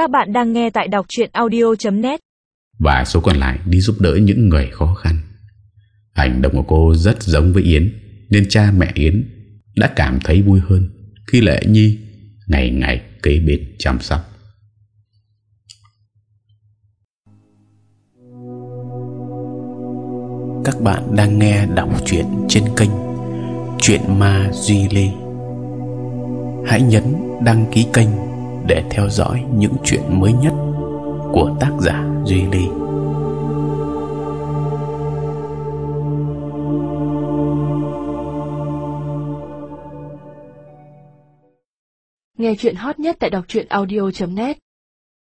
Các bạn đang nghe tại đọc chuyện audio.net Và số còn lại đi giúp đỡ những người khó khăn. Hành động của cô rất giống với Yến Nên cha mẹ Yến đã cảm thấy vui hơn Khi Lệ Nhi ngày ngày kế bên chăm sóc. Các bạn đang nghe đọc truyện trên kênh Chuyện Ma Duy Lê Hãy nhấn đăng ký kênh để theo dõi những chuyện mới nhất của tác giả Duy Ly. Nghe chuyện hot nhất tại đọc truyện audio.net